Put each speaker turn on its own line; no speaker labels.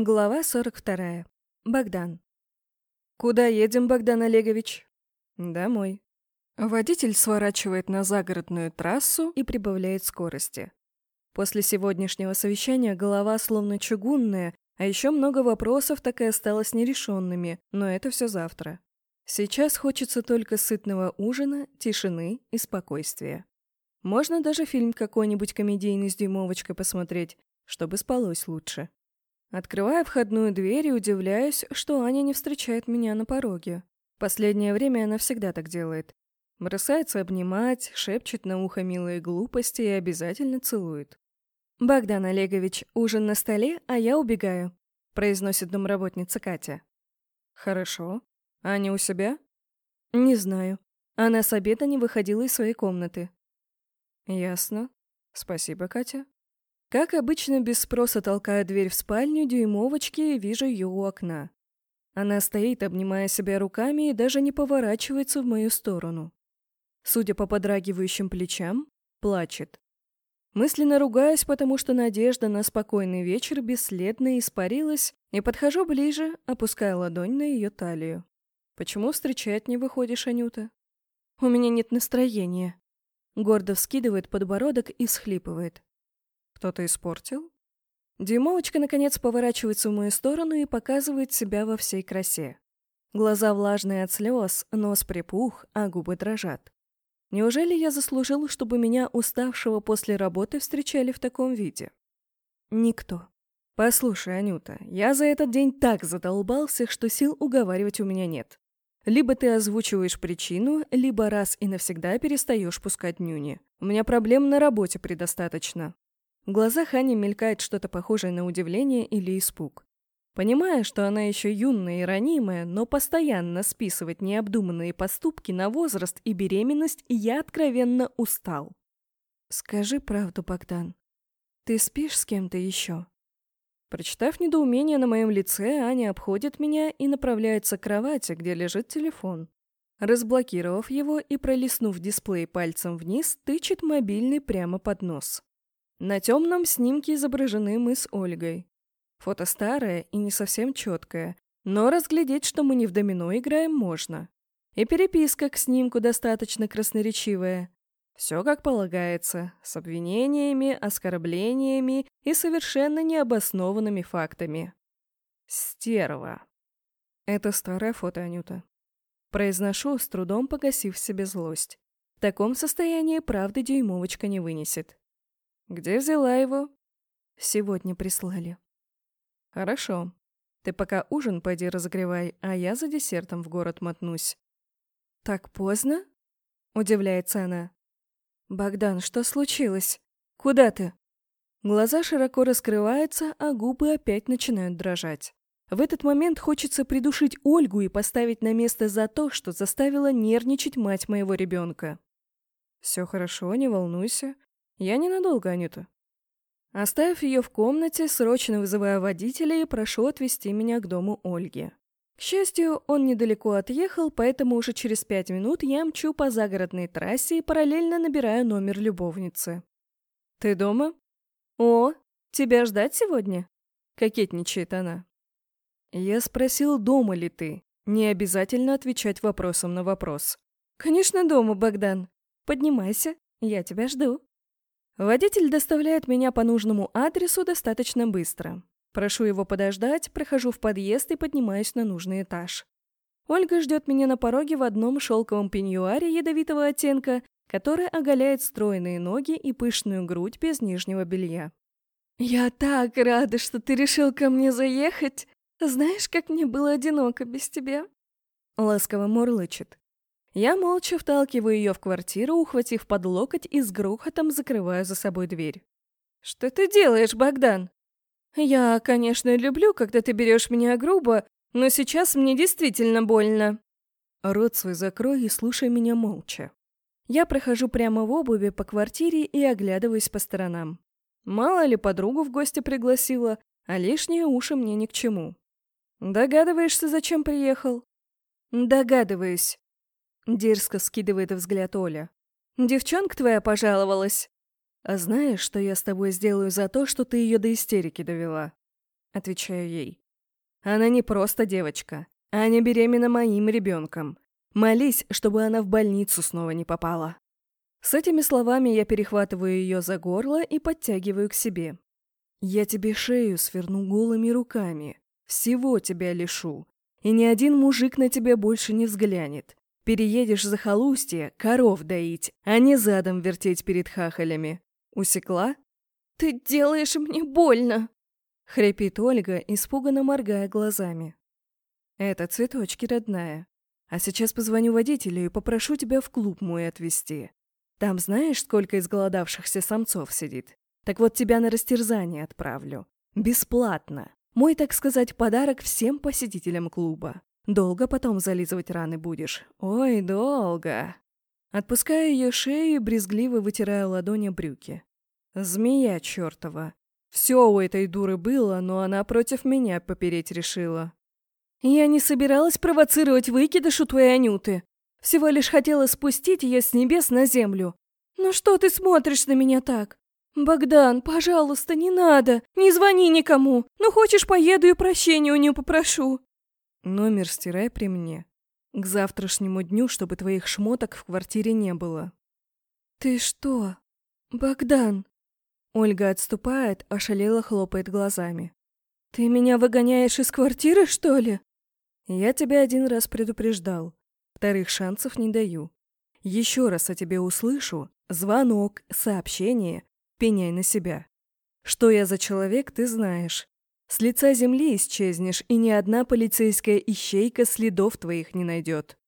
Глава 42. Богдан. «Куда едем, Богдан Олегович?» «Домой». Водитель сворачивает на загородную трассу и прибавляет скорости. После сегодняшнего совещания голова словно чугунная, а еще много вопросов так и осталось нерешенными, но это все завтра. Сейчас хочется только сытного ужина, тишины и спокойствия. Можно даже фильм какой-нибудь комедийный с дюймовочкой посмотреть, чтобы спалось лучше. Открывая входную дверь и удивляюсь, что Аня не встречает меня на пороге. Последнее время она всегда так делает. Бросается обнимать, шепчет на ухо милые глупости и обязательно целует. «Богдан Олегович, ужин на столе, а я убегаю», — произносит домработница Катя. «Хорошо. Аня у себя?» «Не знаю. Она с обеда не выходила из своей комнаты». «Ясно. Спасибо, Катя». Как обычно, без спроса толкаю дверь в спальню дюймовочки и вижу ее у окна. Она стоит, обнимая себя руками и даже не поворачивается в мою сторону. Судя по подрагивающим плечам, плачет. Мысленно ругаюсь, потому что надежда на спокойный вечер бесследно испарилась, и подхожу ближе, опуская ладонь на ее талию. «Почему встречать не выходишь, Анюта?» «У меня нет настроения». Гордо вскидывает подбородок и всхлипывает. Кто-то испортил? Дюймовочка, наконец, поворачивается в мою сторону и показывает себя во всей красе. Глаза влажные от слез, нос припух, а губы дрожат. Неужели я заслужил, чтобы меня, уставшего после работы, встречали в таком виде? Никто. Послушай, Анюта, я за этот день так задолбался, что сил уговаривать у меня нет. Либо ты озвучиваешь причину, либо раз и навсегда перестаешь пускать нюни. У меня проблем на работе предостаточно. В глазах Ани мелькает что-то похожее на удивление или испуг. Понимая, что она еще юная и ранимая, но постоянно списывать необдуманные поступки на возраст и беременность, я откровенно устал. «Скажи правду, Богдан. Ты спишь с кем-то еще?» Прочитав недоумение на моем лице, Аня обходит меня и направляется к кровати, где лежит телефон. Разблокировав его и пролистнув дисплей пальцем вниз, тычет мобильный прямо под нос. На темном снимке изображены мы с Ольгой. Фото старое и не совсем четкое, но разглядеть, что мы не в домино играем, можно. И переписка к снимку достаточно красноречивая. Все как полагается, с обвинениями, оскорблениями и совершенно необоснованными фактами. Стерва. Это старое фото, Анюта. Произношу, с трудом погасив в себе злость. В таком состоянии правды дюймовочка не вынесет. Где взяла его? Сегодня прислали. Хорошо. Ты пока ужин пойди разогревай, а я за десертом в город мотнусь. Так поздно? Удивляется она. Богдан, что случилось? Куда ты? Глаза широко раскрываются, а губы опять начинают дрожать. В этот момент хочется придушить Ольгу и поставить на место за то, что заставила нервничать мать моего ребенка. «Все хорошо, не волнуйся. Я ненадолго, Анюта. Оставив ее в комнате, срочно вызывая водителя и прошу отвезти меня к дому Ольги. К счастью, он недалеко отъехал, поэтому уже через пять минут я мчу по загородной трассе и параллельно набираю номер любовницы. «Ты дома?» «О, тебя ждать сегодня?» — кокетничает она. Я спросил, дома ли ты. Не обязательно отвечать вопросом на вопрос. «Конечно, дома, Богдан. Поднимайся, я тебя жду». Водитель доставляет меня по нужному адресу достаточно быстро. Прошу его подождать, прохожу в подъезд и поднимаюсь на нужный этаж. Ольга ждет меня на пороге в одном шелковом пеньюаре ядовитого оттенка, который оголяет стройные ноги и пышную грудь без нижнего белья. «Я так рада, что ты решил ко мне заехать! Знаешь, как мне было одиноко без тебя?» Ласково мурлычет. Я молча вталкиваю ее в квартиру, ухватив под локоть и с грохотом закрываю за собой дверь. «Что ты делаешь, Богдан?» «Я, конечно, люблю, когда ты берешь меня грубо, но сейчас мне действительно больно». Рот свой закрой и слушай меня молча. Я прохожу прямо в обуви по квартире и оглядываюсь по сторонам. Мало ли подругу в гости пригласила, а лишние уши мне ни к чему. Догадываешься, зачем приехал? Догадываюсь. Дерзко скидывает взгляд Оля. «Девчонка твоя пожаловалась. А знаешь, что я с тобой сделаю за то, что ты ее до истерики довела?» — отвечаю ей. «Она не просто девочка. Аня беременна моим ребенком. Молись, чтобы она в больницу снова не попала». С этими словами я перехватываю ее за горло и подтягиваю к себе. «Я тебе шею сверну голыми руками. Всего тебя лишу. И ни один мужик на тебя больше не взглянет. Переедешь за холустье коров доить, а не задом вертеть перед хахалями. Усекла?
Ты делаешь мне больно!»
Хрипит Ольга, испуганно моргая глазами. «Это цветочки, родная. А сейчас позвоню водителю и попрошу тебя в клуб мой отвезти. Там знаешь, сколько изголодавшихся самцов сидит? Так вот тебя на растерзание отправлю. Бесплатно. Мой, так сказать, подарок всем посетителям клуба. Долго потом зализывать раны будешь. Ой, долго. Отпускаю ее шею брезгливо вытираю ладони брюки. Змея чертова. Все у этой дуры было, но она против меня попереть решила.
Я не собиралась провоцировать выкидыш у твоей Анюты. Всего лишь хотела спустить ее с небес на землю. Ну что ты смотришь на меня так? Богдан, пожалуйста, не надо. Не звони никому. Ну хочешь, поеду и прощения у нее попрошу.
Номер стирай при мне. К завтрашнему дню, чтобы твоих шмоток в квартире не было.
Ты что? Богдан,
Ольга отступает, ошалело хлопает глазами.
«Ты меня выгоняешь из квартиры, что ли?»
«Я тебя один раз предупреждал. Вторых шансов не даю. Еще раз о тебе услышу. Звонок, сообщение. Пеняй на себя. Что я за человек, ты знаешь. С лица земли исчезнешь, и ни одна полицейская ищейка следов твоих не найдет».